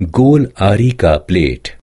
गोल आरी का प्लेट